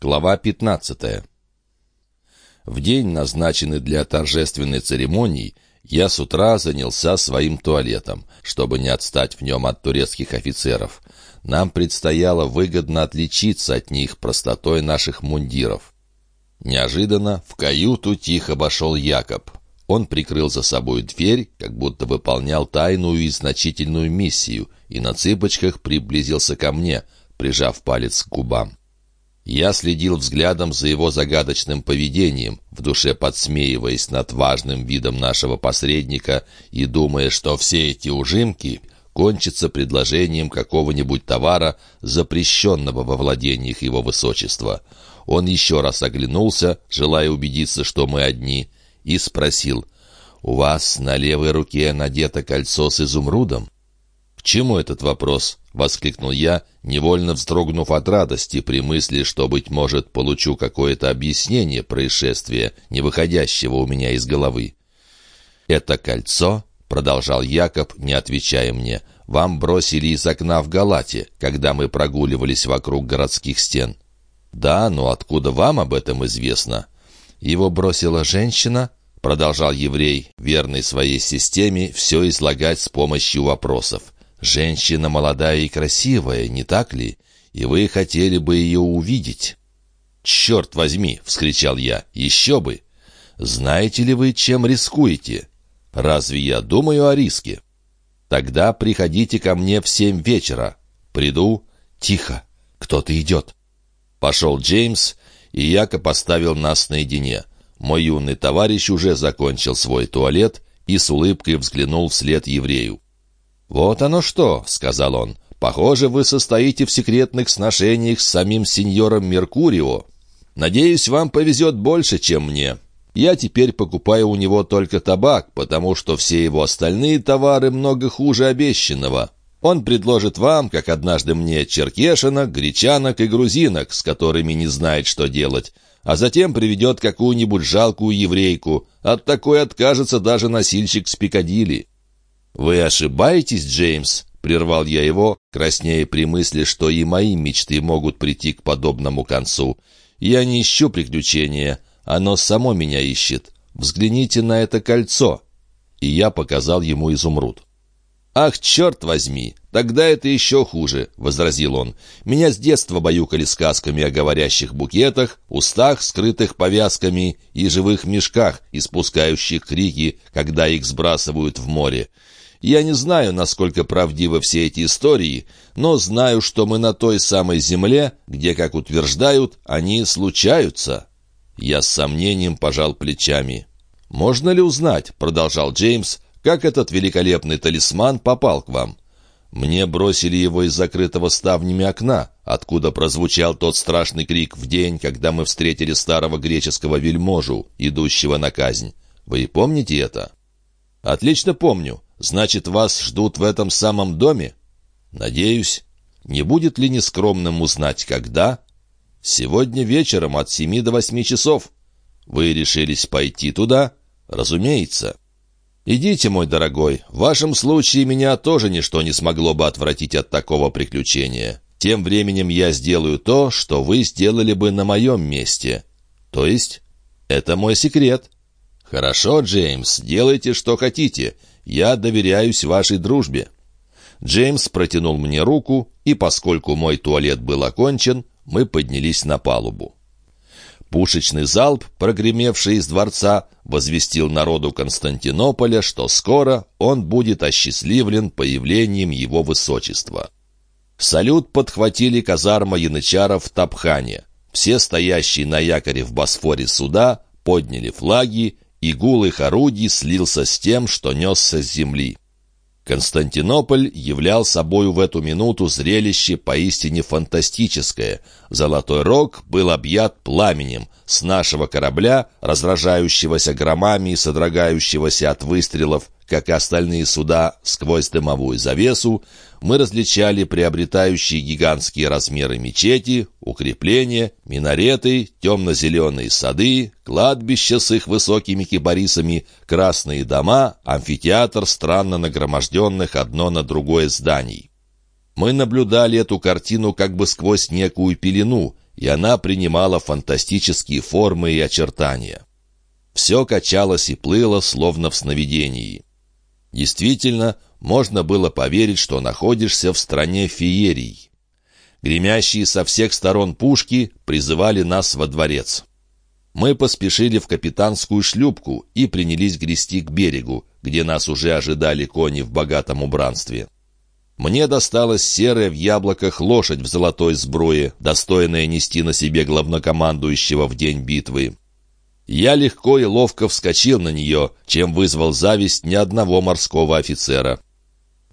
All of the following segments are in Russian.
Глава 15. В день, назначенный для торжественной церемонии, я с утра занялся своим туалетом, чтобы не отстать в нем от турецких офицеров. Нам предстояло выгодно отличиться от них простотой наших мундиров. Неожиданно в каюту тихо вошел Якоб. Он прикрыл за собой дверь, как будто выполнял тайную и значительную миссию, и на цыпочках приблизился ко мне, прижав палец к губам. Я следил взглядом за его загадочным поведением, в душе подсмеиваясь над важным видом нашего посредника и думая, что все эти ужимки кончатся предложением какого-нибудь товара, запрещенного во владениях его высочества. Он еще раз оглянулся, желая убедиться, что мы одни, и спросил, «У вас на левой руке надето кольцо с изумрудом?» «К чему этот вопрос?» — воскликнул я, невольно вздрогнув от радости при мысли, что, быть может, получу какое-то объяснение происшествия, не выходящего у меня из головы. «Это кольцо», — продолжал Якоб, не отвечая мне, — «вам бросили из окна в Галате, когда мы прогуливались вокруг городских стен». «Да, но откуда вам об этом известно?» «Его бросила женщина», — продолжал еврей, верный своей системе, все излагать с помощью вопросов. Женщина молодая и красивая, не так ли? И вы хотели бы ее увидеть?» «Черт возьми!» — вскричал я. «Еще бы! Знаете ли вы, чем рискуете? Разве я думаю о риске? Тогда приходите ко мне в семь вечера. Приду. Тихо. Кто-то идет». Пошел Джеймс, и Яко поставил нас наедине. Мой юный товарищ уже закончил свой туалет и с улыбкой взглянул вслед еврею. «Вот оно что», — сказал он. «Похоже, вы состоите в секретных сношениях с самим сеньором Меркурио. Надеюсь, вам повезет больше, чем мне. Я теперь покупаю у него только табак, потому что все его остальные товары много хуже обещанного. Он предложит вам, как однажды мне, черкешинок, гречанок и грузинок, с которыми не знает, что делать, а затем приведет какую-нибудь жалкую еврейку. От такой откажется даже носильщик с Пикадилли». «Вы ошибаетесь, Джеймс?» — прервал я его, краснея при мысли, что и мои мечты могут прийти к подобному концу. «Я не ищу приключения, оно само меня ищет. Взгляните на это кольцо!» И я показал ему изумруд. «Ах, черт возьми! Тогда это еще хуже», — возразил он. «Меня с детства баюкали сказками о говорящих букетах, устах, скрытых повязками и живых мешках, испускающих крики, когда их сбрасывают в море. Я не знаю, насколько правдивы все эти истории, но знаю, что мы на той самой земле, где, как утверждают, они случаются». Я с сомнением пожал плечами. «Можно ли узнать, — продолжал Джеймс, — как этот великолепный талисман попал к вам?» Мне бросили его из закрытого ставнями окна, откуда прозвучал тот страшный крик в день, когда мы встретили старого греческого вельможу, идущего на казнь. Вы помните это? Отлично помню. Значит, вас ждут в этом самом доме? Надеюсь. Не будет ли нескромным узнать, когда? Сегодня вечером от семи до восьми часов. Вы решились пойти туда? Разумеется. Идите, мой дорогой. В вашем случае меня тоже ничто не смогло бы отвратить от такого приключения. Тем временем я сделаю то, что вы сделали бы на моем месте. То есть, это мой секрет. Хорошо, Джеймс, делайте, что хотите. Я доверяюсь вашей дружбе». Джеймс протянул мне руку, и поскольку мой туалет был окончен, мы поднялись на палубу. Пушечный залп, прогремевший из дворца, возвестил народу Константинополя, что скоро он будет осчастливлен появлением его высочества. Салют подхватили казарма янычаров в Тапхане. Все стоящие на якоре в Босфоре суда подняли флаги и гул их орудий слился с тем, что несся с земли. Константинополь являл собою в эту минуту зрелище поистине фантастическое. Золотой рог был объят пламенем. С нашего корабля, разражающегося громами и содрогающегося от выстрелов, как и остальные суда, сквозь дымовую завесу, мы различали приобретающие гигантские размеры мечети, укрепления, минареты, темно-зеленые сады, кладбища с их высокими кипарисами, красные дома, амфитеатр странно нагроможденных одно на другое зданий. Мы наблюдали эту картину как бы сквозь некую пелену, и она принимала фантастические формы и очертания. Все качалось и плыло, словно в сновидении. Действительно, можно было поверить, что находишься в стране феерий. Гремящие со всех сторон пушки призывали нас во дворец. Мы поспешили в капитанскую шлюпку и принялись грести к берегу, где нас уже ожидали кони в богатом убранстве. Мне досталась серая в яблоках лошадь в золотой сбруе, достойная нести на себе главнокомандующего в день битвы. Я легко и ловко вскочил на нее, чем вызвал зависть ни одного морского офицера.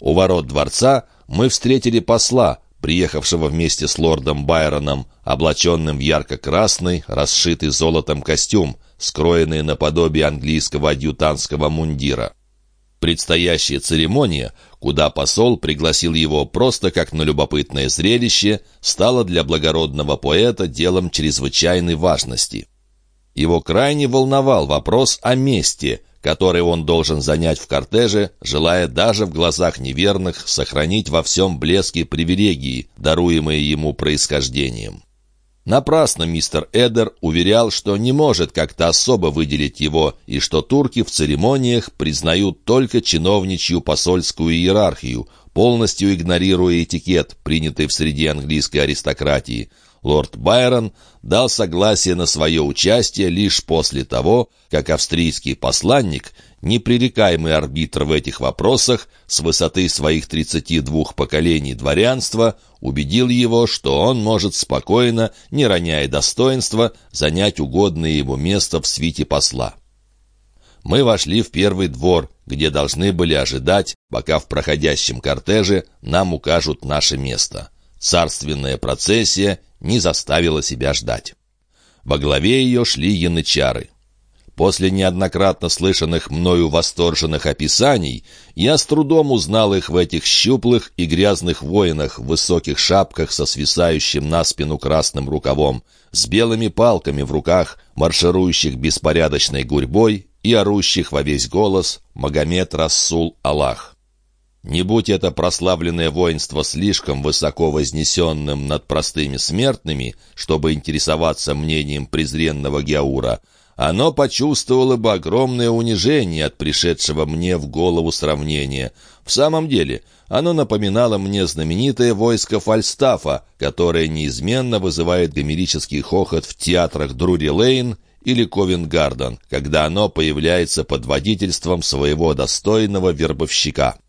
У ворот дворца мы встретили посла, приехавшего вместе с лордом Байроном, облаченным в ярко-красный, расшитый золотом костюм, скроенный наподобие английского адъютантского мундира. Предстоящая церемония, куда посол пригласил его просто как на любопытное зрелище, стала для благородного поэта делом чрезвычайной важности. Его крайне волновал вопрос о месте, который он должен занять в кортеже, желая даже в глазах неверных сохранить во всем блеске привилегии, даруемые ему происхождением. Напрасно мистер Эдер уверял, что не может как-то особо выделить его, и что турки в церемониях признают только чиновничью посольскую иерархию, полностью игнорируя этикет, принятый в среде английской аристократии. Лорд Байрон дал согласие на свое участие лишь после того, как австрийский посланник непререкаемый арбитр в этих вопросах, с высоты своих 32 поколений дворянства, убедил его, что он может спокойно, не роняя достоинства, занять угодное ему место в свите посла. Мы вошли в первый двор, где должны были ожидать, пока в проходящем кортеже нам укажут наше место. Царственная процессия не заставила себя ждать. Во главе ее шли янычары. После неоднократно слышанных мною восторженных описаний, я с трудом узнал их в этих щуплых и грязных воинах в высоких шапках со свисающим на спину красным рукавом, с белыми палками в руках, марширующих беспорядочной гурьбой и орущих во весь голос «Магомед Рассул Аллах». Не будь это прославленное воинство слишком высоко вознесенным над простыми смертными, чтобы интересоваться мнением презренного Геаура, оно почувствовало бы огромное унижение от пришедшего мне в голову сравнения. В самом деле, оно напоминало мне знаменитое войско Фальстафа, которое неизменно вызывает гомерический хохот в театрах Друри-Лейн или Ковенгарден, когда оно появляется под водительством своего достойного вербовщика.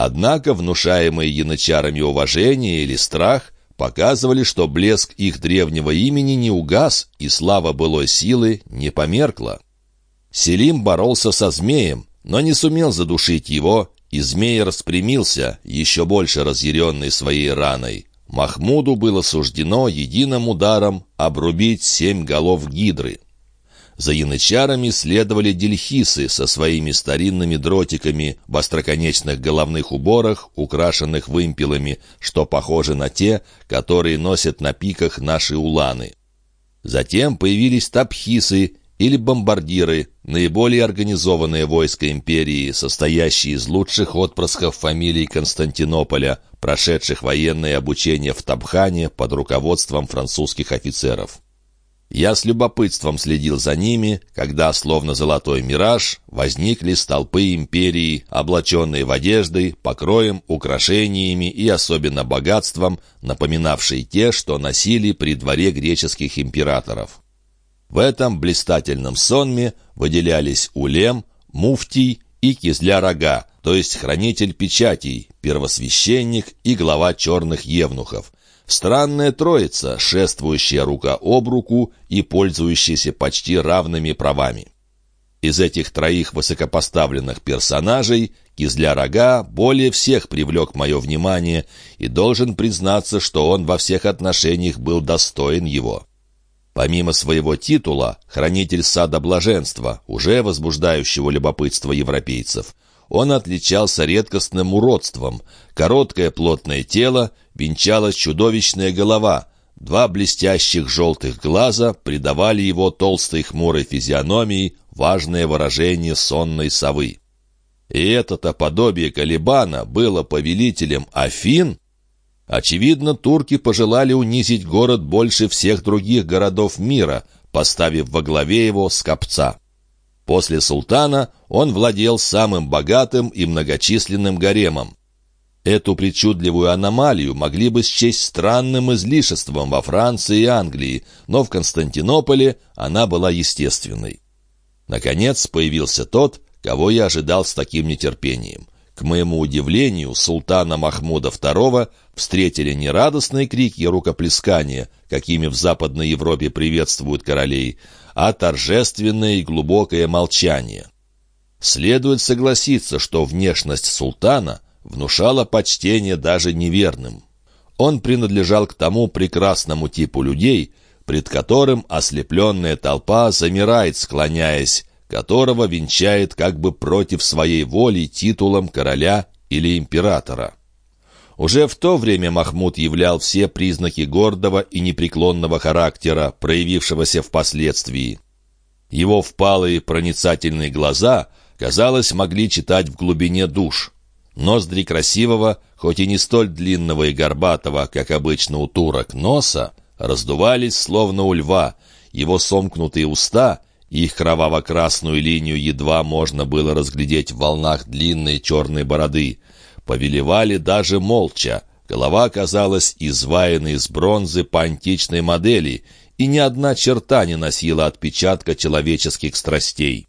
Однако внушаемые янычарами уважение или страх показывали, что блеск их древнего имени не угас, и слава былой силы не померкла. Селим боролся со змеем, но не сумел задушить его, и змей распрямился, еще больше разъяренный своей раной. Махмуду было суждено единым ударом обрубить семь голов гидры. За янычарами следовали дельхисы со своими старинными дротиками в остроконечных головных уборах, украшенных вымпелами, что похожи на те, которые носят на пиках наши уланы. Затем появились тапхисы или бомбардиры, наиболее организованное войско империи, состоящее из лучших отпрысков фамилий Константинополя, прошедших военное обучение в Табхане под руководством французских офицеров. Я с любопытством следил за ними, когда, словно золотой мираж, возникли столпы империи, облаченные в одежды, покроем, украшениями и особенно богатством, напоминавшие те, что носили при дворе греческих императоров. В этом блистательном сонме выделялись Улем, Муфтий и Кизля-Рога, то есть хранитель печатей, первосвященник и глава черных евнухов, Странная троица, шествующая рука об руку и пользующаяся почти равными правами. Из этих троих высокопоставленных персонажей Кизля-Рога более всех привлек мое внимание и должен признаться, что он во всех отношениях был достоин его. Помимо своего титула, хранитель сада блаженства, уже возбуждающего любопытство европейцев, он отличался редкостным уродством. Короткое плотное тело, венчалась чудовищная голова. Два блестящих желтых глаза придавали его толстой хмурой физиономии важное выражение сонной совы. И это-то подобие Калибана было повелителем Афин? Очевидно, турки пожелали унизить город больше всех других городов мира, поставив во главе его скопца. После султана он владел самым богатым и многочисленным гаремом. Эту причудливую аномалию могли бы счесть странным излишеством во Франции и Англии, но в Константинополе она была естественной. Наконец появился тот, кого я ожидал с таким нетерпением. К моему удивлению, султана Махмуда II встретили не радостные крики и рукоплескания, какими в Западной Европе приветствуют королей, а торжественное и глубокое молчание. Следует согласиться, что внешность султана внушала почтение даже неверным. Он принадлежал к тому прекрасному типу людей, пред которым ослепленная толпа замирает, склоняясь, которого венчает как бы против своей воли титулом короля или императора. Уже в то время Махмуд являл все признаки гордого и непреклонного характера, проявившегося впоследствии. Его впалые проницательные глаза, казалось, могли читать в глубине душ. Ноздри красивого, хоть и не столь длинного и горбатого, как обычно у турок, носа, раздувались, словно у льва, его сомкнутые уста их кроваво-красную линию едва можно было разглядеть в волнах длинной черной бороды. Повелевали даже молча. Голова казалась изваянной из бронзы по античной модели, и ни одна черта не носила отпечатка человеческих страстей.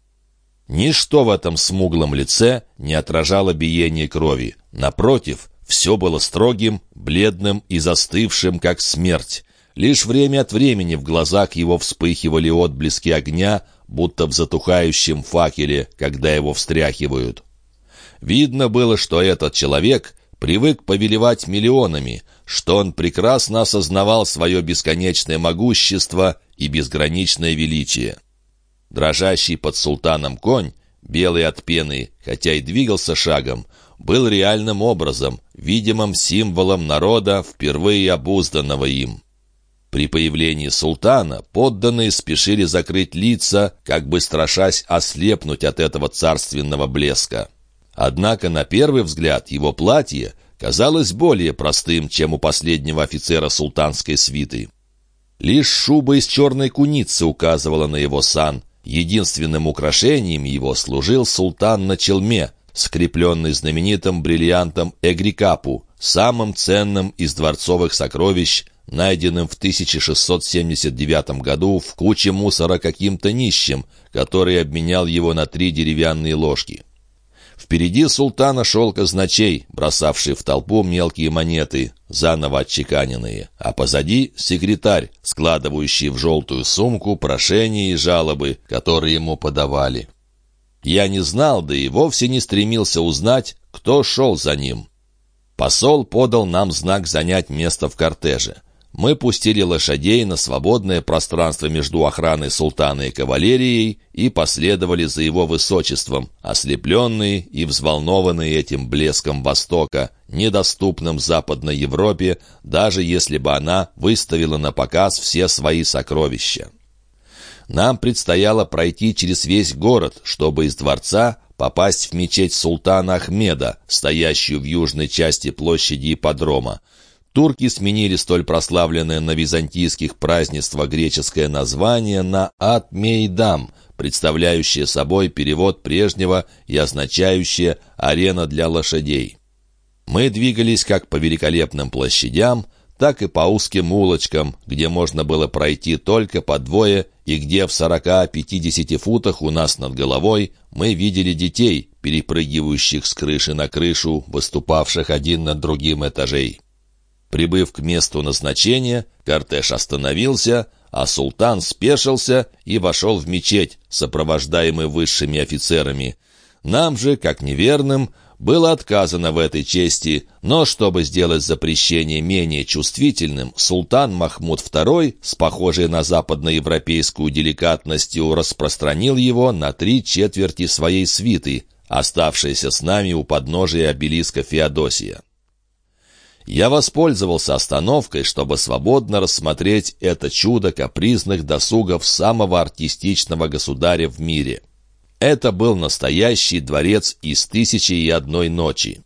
Ничто в этом смуглом лице не отражало биение крови. Напротив, все было строгим, бледным и застывшим, как смерть. Лишь время от времени в глазах его вспыхивали отблески огня, будто в затухающем факеле, когда его встряхивают. Видно было, что этот человек привык повелевать миллионами, что он прекрасно осознавал свое бесконечное могущество и безграничное величие. Дрожащий под султаном конь, белый от пены, хотя и двигался шагом, был реальным образом, видимым символом народа, впервые обузданного им. При появлении султана подданные спешили закрыть лица, как бы страшась ослепнуть от этого царственного блеска. Однако на первый взгляд его платье казалось более простым, чем у последнего офицера султанской свиты. Лишь шуба из черной куницы указывала на его сан. Единственным украшением его служил султан на челме, скрепленный знаменитым бриллиантом Эгрикапу, самым ценным из дворцовых сокровищ, найденным в 1679 году в куче мусора каким-то нищим, который обменял его на три деревянные ложки. Впереди султана шел казначей, бросавший в толпу мелкие монеты, заново отчеканенные, а позади — секретарь, складывающий в желтую сумку прошения и жалобы, которые ему подавали. Я не знал, да и вовсе не стремился узнать, кто шел за ним. Посол подал нам знак занять место в кортеже. Мы пустили лошадей на свободное пространство между охраной султана и кавалерией и последовали за его высочеством, ослепленные и взволнованные этим блеском Востока, недоступным Западной Европе, даже если бы она выставила на показ все свои сокровища. Нам предстояло пройти через весь город, чтобы из дворца попасть в мечеть султана Ахмеда, стоящую в южной части площади ипподрома. Турки сменили столь прославленное на византийских празднества греческое название на «Ат-Мейдам», представляющее собой перевод прежнего и означающее «арена для лошадей». Мы двигались как по великолепным площадям, так и по узким улочкам, где можно было пройти только по двое, и где в 40-50 футах у нас над головой мы видели детей, перепрыгивающих с крыши на крышу, выступавших один над другим этажей. Прибыв к месту назначения, кортеж остановился, а султан спешился и вошел в мечеть, сопровождаемый высшими офицерами. Нам же, как неверным, было отказано в этой чести, но чтобы сделать запрещение менее чувствительным, султан Махмуд II с похожей на западноевропейскую деликатностью распространил его на три четверти своей свиты, оставшейся с нами у подножия обелиска Феодосия. Я воспользовался остановкой, чтобы свободно рассмотреть это чудо капризных досугов самого артистичного государя в мире. Это был настоящий дворец из «Тысячи и одной ночи».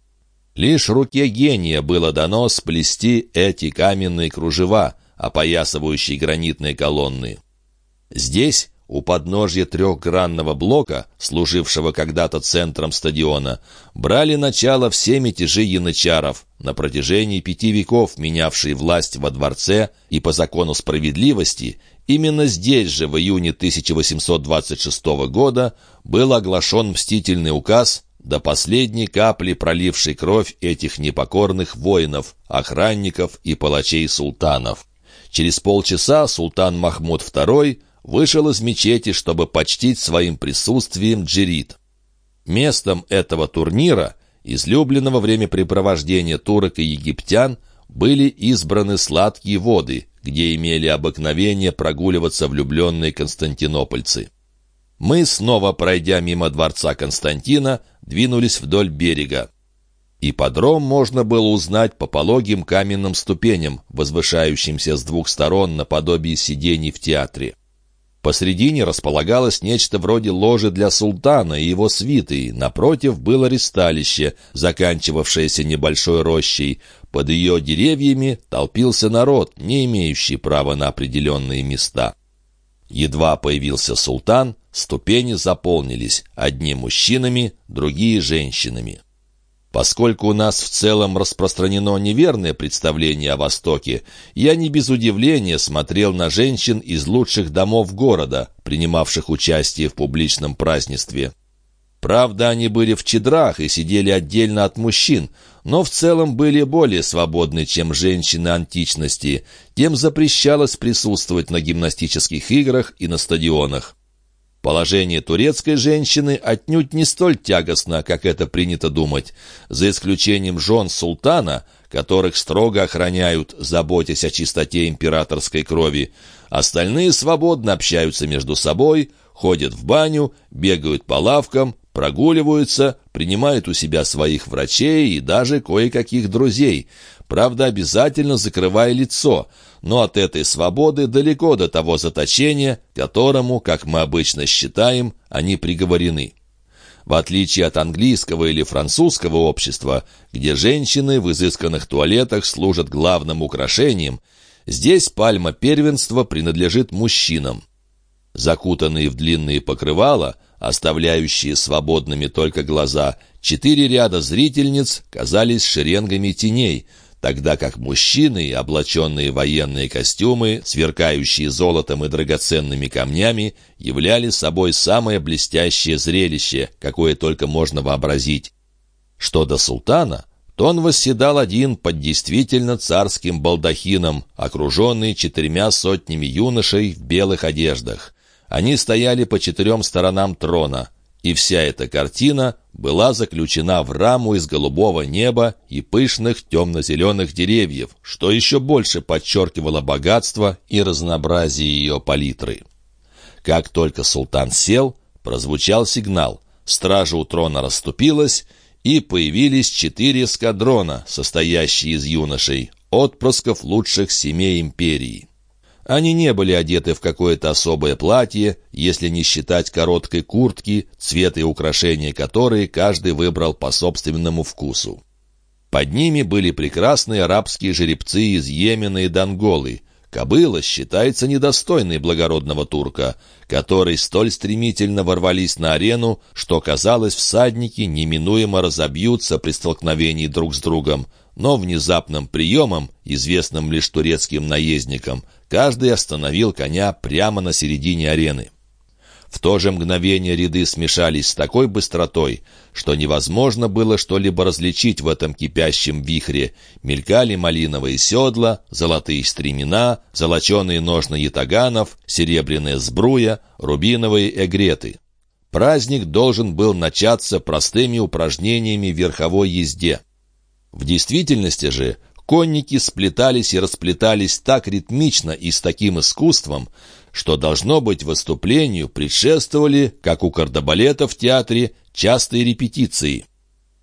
Лишь руке гения было дано сплести эти каменные кружева, опоясывающие гранитные колонны. Здесь, у подножья трехгранного блока, служившего когда-то центром стадиона, брали начало все мятежи янычаров, на протяжении пяти веков менявшие власть во дворце, и по закону справедливости, именно здесь же в июне 1826 года был оглашен мстительный указ, до последней капли проливший кровь этих непокорных воинов, охранников и палачей султанов. Через полчаса султан Махмуд II вышел из мечети, чтобы почтить своим присутствием джерит. Местом этого турнира, излюбленного времяпрепровождения турок и египтян, были избраны сладкие воды, где имели обыкновение прогуливаться влюбленные константинопольцы. Мы, снова пройдя мимо дворца Константина, двинулись вдоль берега. Ипподром можно было узнать по пологим каменным ступеням, возвышающимся с двух сторон наподобие сидений в театре. Посредине располагалось нечто вроде ложи для султана и его свиты, напротив было ристалище, заканчивавшееся небольшой рощей. Под ее деревьями толпился народ, не имеющий права на определенные места. Едва появился султан, ступени заполнились, одни мужчинами, другие женщинами. Поскольку у нас в целом распространено неверное представление о Востоке, я не без удивления смотрел на женщин из лучших домов города, принимавших участие в публичном празднестве. Правда, они были в чедрах и сидели отдельно от мужчин, но в целом были более свободны, чем женщины античности. Тем запрещалось присутствовать на гимнастических играх и на стадионах. Положение турецкой женщины отнюдь не столь тягостно, как это принято думать, за исключением жен султана, которых строго охраняют, заботясь о чистоте императорской крови. Остальные свободно общаются между собой, ходят в баню, бегают по лавкам, прогуливаются, принимают у себя своих врачей и даже кое-каких друзей, правда, обязательно закрывая лицо – но от этой свободы далеко до того заточения, которому, как мы обычно считаем, они приговорены. В отличие от английского или французского общества, где женщины в изысканных туалетах служат главным украшением, здесь пальма первенства принадлежит мужчинам. Закутанные в длинные покрывала, оставляющие свободными только глаза, четыре ряда зрительниц казались шеренгами теней – тогда как мужчины, облаченные в военные костюмы, сверкающие золотом и драгоценными камнями, являли собой самое блестящее зрелище, какое только можно вообразить. Что до султана, то он восседал один под действительно царским балдахином, окруженный четырьмя сотнями юношей в белых одеждах. Они стояли по четырем сторонам трона, и вся эта картина была заключена в раму из голубого неба и пышных темно-зеленых деревьев, что еще больше подчеркивало богатство и разнообразие ее палитры. Как только султан сел, прозвучал сигнал. Стража у трона расступилась, и появились четыре эскадрона, состоящие из юношей, отпрысков лучших семей империи. Они не были одеты в какое-то особое платье, если не считать короткой куртки, цвет и украшения которой каждый выбрал по собственному вкусу. Под ними были прекрасные арабские жеребцы из Йемена и Донголы. Кобыла считается недостойной благородного турка, которые столь стремительно ворвались на арену, что, казалось, всадники неминуемо разобьются при столкновении друг с другом, но внезапным приемом, известным лишь турецким наездникам, каждый остановил коня прямо на середине арены. В то же мгновение ряды смешались с такой быстротой, что невозможно было что-либо различить в этом кипящем вихре. Мелькали малиновые седла, золотые стремена, золоченые ножны ятаганов, серебряная сбруя, рубиновые эгреты. Праздник должен был начаться простыми упражнениями в верховой езде. В действительности же конники сплетались и расплетались так ритмично и с таким искусством, что, должно быть, выступлению предшествовали, как у кардебалета в театре, частые репетиции.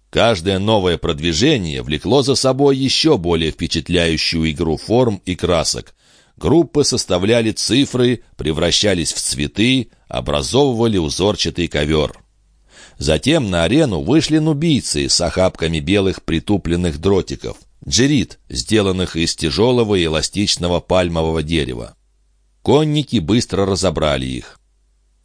Каждое новое продвижение влекло за собой еще более впечатляющую игру форм и красок. Группы составляли цифры, превращались в цветы, образовывали узорчатый ковер. Затем на арену вышли нубийцы с охапками белых притупленных дротиков, джерит, сделанных из тяжелого и эластичного пальмового дерева. Конники быстро разобрали их.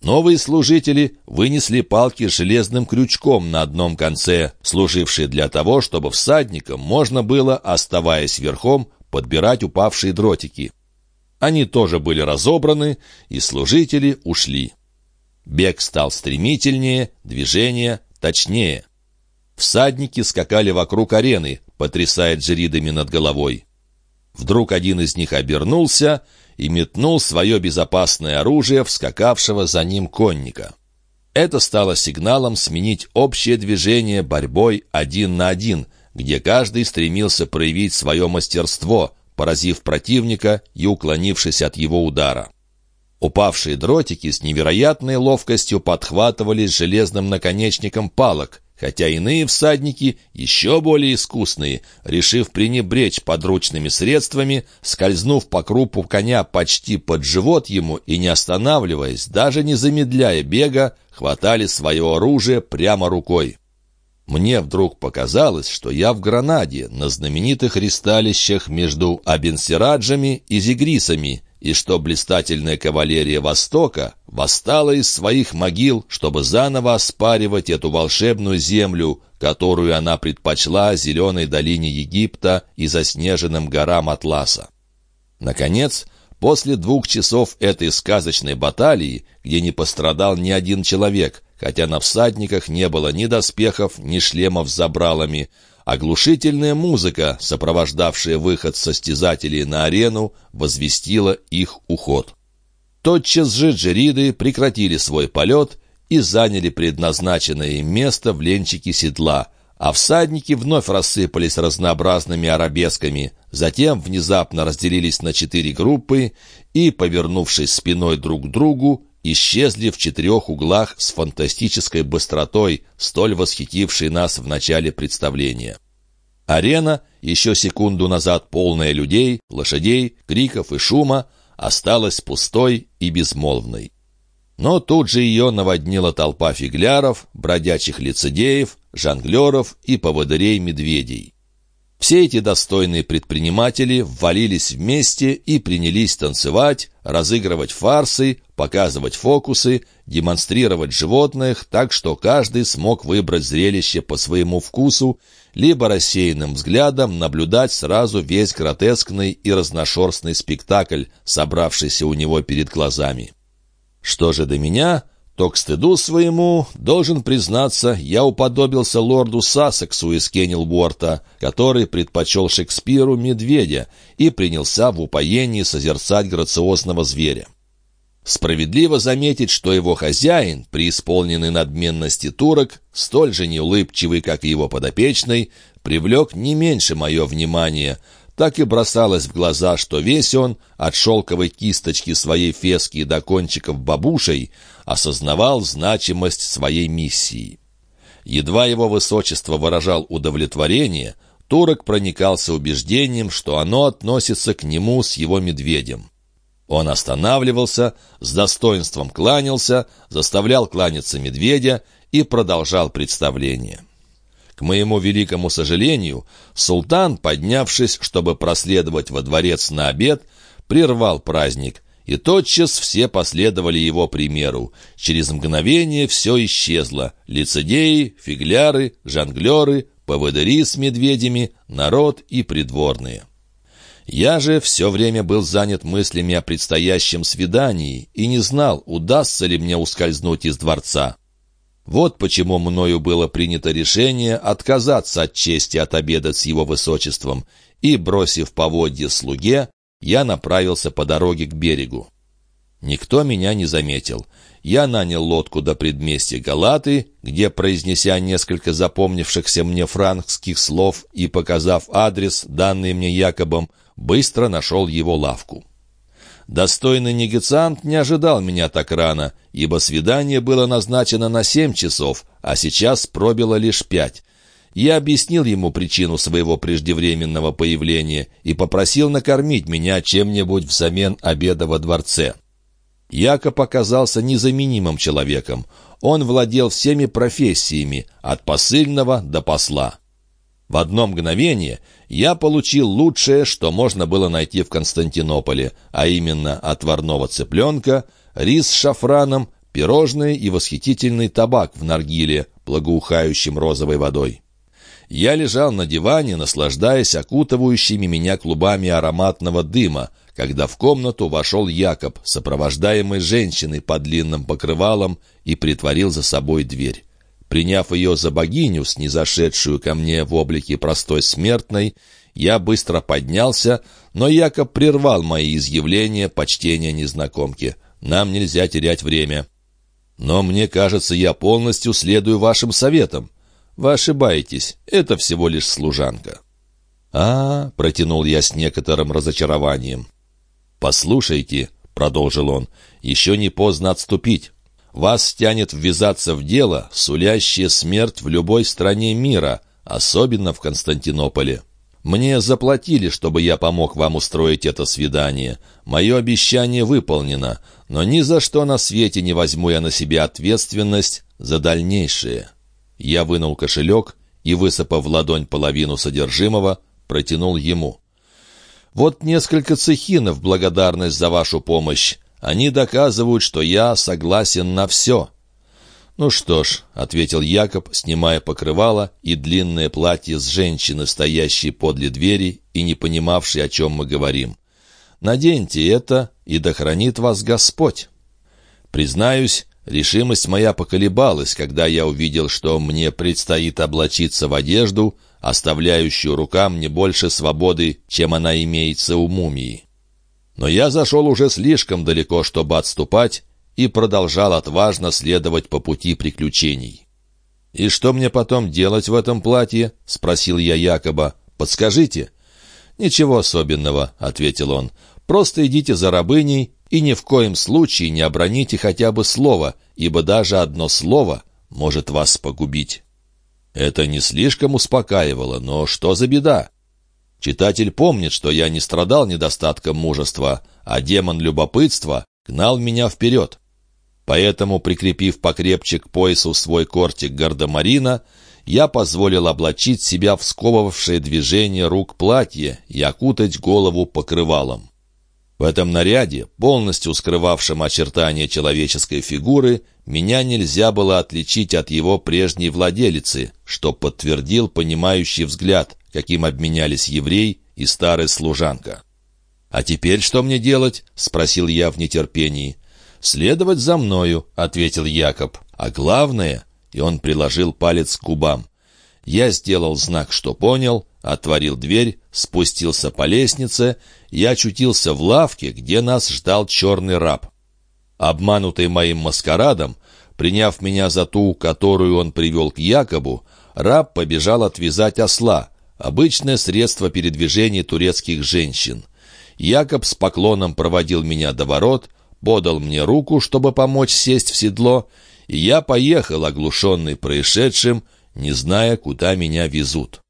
Новые служители вынесли палки с железным крючком на одном конце, служившие для того, чтобы всадникам можно было, оставаясь верхом, подбирать упавшие дротики. Они тоже были разобраны, и служители ушли. Бег стал стремительнее, движение точнее. Всадники скакали вокруг арены, потрясая джеридами над головой. Вдруг один из них обернулся и метнул свое безопасное оружие в скакавшего за ним конника. Это стало сигналом сменить общее движение борьбой один на один, где каждый стремился проявить свое мастерство, поразив противника и уклонившись от его удара. Упавшие дротики с невероятной ловкостью подхватывались железным наконечником палок, хотя иные всадники, еще более искусные, решив пренебречь подручными средствами, скользнув по крупу коня почти под живот ему и не останавливаясь, даже не замедляя бега, хватали свое оружие прямо рукой. Мне вдруг показалось, что я в Гранаде, на знаменитых ристалищах между Абенсираджами и Зигрисами, и что блистательная кавалерия Востока восстала из своих могил, чтобы заново оспаривать эту волшебную землю, которую она предпочла зеленой долине Египта и заснеженным горам Атласа. Наконец, после двух часов этой сказочной баталии, где не пострадал ни один человек, хотя на всадниках не было ни доспехов, ни шлемов с забралами, Оглушительная музыка, сопровождавшая выход состязателей на арену, возвестила их уход. Тотчас же джериды прекратили свой полет и заняли предназначенное им место в ленчике седла, а всадники вновь рассыпались разнообразными арабесками, затем внезапно разделились на четыре группы и, повернувшись спиной друг к другу, исчезли в четырех углах с фантастической быстротой, столь восхитившей нас в начале представления. Арена, еще секунду назад полная людей, лошадей, криков и шума, осталась пустой и безмолвной. Но тут же ее наводнила толпа фигляров, бродячих лицедеев, жонглеров и поводырей-медведей. Все эти достойные предприниматели ввалились вместе и принялись танцевать, разыгрывать фарсы, показывать фокусы, демонстрировать животных, так что каждый смог выбрать зрелище по своему вкусу, либо рассеянным взглядом наблюдать сразу весь гротескный и разношерстный спектакль, собравшийся у него перед глазами. Что же до меня, то к стыду своему, должен признаться, я уподобился лорду Сассексу из Кеннелворта, который предпочел Шекспиру медведя и принялся в упоении созерцать грациозного зверя. Справедливо заметить, что его хозяин, преисполненный надменности турок, столь же неулыбчивый, как и его подопечный, привлек не меньше мое внимание — так и бросалось в глаза, что весь он, от шелковой кисточки своей фески до кончиков бабушей, осознавал значимость своей миссии. Едва его высочество выражал удовлетворение, турок проникался убеждением, что оно относится к нему с его медведем. Он останавливался, с достоинством кланялся, заставлял кланяться медведя и продолжал представление. К моему великому сожалению, султан, поднявшись, чтобы проследовать во дворец на обед, прервал праздник, и тотчас все последовали его примеру. Через мгновение все исчезло. Лицедеи, фигляры, жонглеры, поводыри с медведями, народ и придворные. Я же все время был занят мыслями о предстоящем свидании и не знал, удастся ли мне ускользнуть из дворца. Вот почему мною было принято решение отказаться от чести от обеда с его высочеством, и, бросив поводье слуге, я направился по дороге к берегу. Никто меня не заметил. Я нанял лодку до предместья Галаты, где, произнеся несколько запомнившихся мне франкских слов и показав адрес, данный мне Якобом, быстро нашел его лавку. Достойный негациант не ожидал меня так рано, ибо свидание было назначено на семь часов, а сейчас пробило лишь пять. Я объяснил ему причину своего преждевременного появления и попросил накормить меня чем-нибудь взамен обеда во дворце. Якоб оказался незаменимым человеком. Он владел всеми профессиями, от посыльного до посла. В одно мгновение я получил лучшее, что можно было найти в Константинополе, а именно отварного цыпленка, рис с шафраном, пирожные и восхитительный табак в наргиле, благоухающим розовой водой. Я лежал на диване, наслаждаясь окутывающими меня клубами ароматного дыма, когда в комнату вошел Якоб, сопровождаемый женщиной под длинным покрывалом, и притворил за собой дверь. Приняв ее за богиню, снизошедшую ко мне в облике простой смертной, я быстро поднялся, но Якоб прервал мои изъявления почтения незнакомки. Нам нельзя терять время. Но мне кажется, я полностью следую вашим советам. Вы ошибаетесь, это всего лишь служанка. А, -а, -а протянул я с некоторым разочарованием. «Послушайте», — продолжил он, — «еще не поздно отступить. Вас тянет ввязаться в дело, сулящее смерть в любой стране мира, особенно в Константинополе. Мне заплатили, чтобы я помог вам устроить это свидание. Мое обещание выполнено, но ни за что на свете не возьму я на себя ответственность за дальнейшее». Я вынул кошелек и, высыпав в ладонь половину содержимого, протянул ему. «Вот несколько цехинов благодарность за вашу помощь. Они доказывают, что я согласен на все». «Ну что ж», — ответил Якоб, снимая покрывало и длинное платье с женщины, стоящей подле двери и не понимавшей, о чем мы говорим. «Наденьте это, и да хранит вас Господь». Признаюсь, решимость моя поколебалась, когда я увидел, что мне предстоит облачиться в одежду, оставляющую рукам не больше свободы, чем она имеется у мумии. Но я зашел уже слишком далеко, чтобы отступать, и продолжал отважно следовать по пути приключений. «И что мне потом делать в этом платье?» — спросил я Якоба. «Подскажите». «Ничего особенного», — ответил он. «Просто идите за рабыней и ни в коем случае не оброните хотя бы слово, ибо даже одно слово может вас погубить». Это не слишком успокаивало, но что за беда? Читатель помнит, что я не страдал недостатком мужества, а демон любопытства гнал меня вперед. Поэтому, прикрепив покрепче к поясу свой кортик гардемарина, я позволил облачить себя в сковывавшее движение рук платье и окутать голову покрывалом. В этом наряде, полностью скрывавшем очертания человеческой фигуры, меня нельзя было отличить от его прежней владелицы, что подтвердил понимающий взгляд, каким обменялись еврей и старая служанка. «А теперь что мне делать?» — спросил я в нетерпении. «Следовать за мною», — ответил Якоб. «А главное...» — и он приложил палец к губам. Я сделал знак, что понял, отворил дверь, спустился по лестнице и очутился в лавке, где нас ждал черный раб. Обманутый моим маскарадом, приняв меня за ту, которую он привел к Якобу, раб побежал отвязать осла, обычное средство передвижения турецких женщин. Якоб с поклоном проводил меня до ворот, подал мне руку, чтобы помочь сесть в седло, и я поехал, оглушенный происшедшим, не зная, куда меня везут.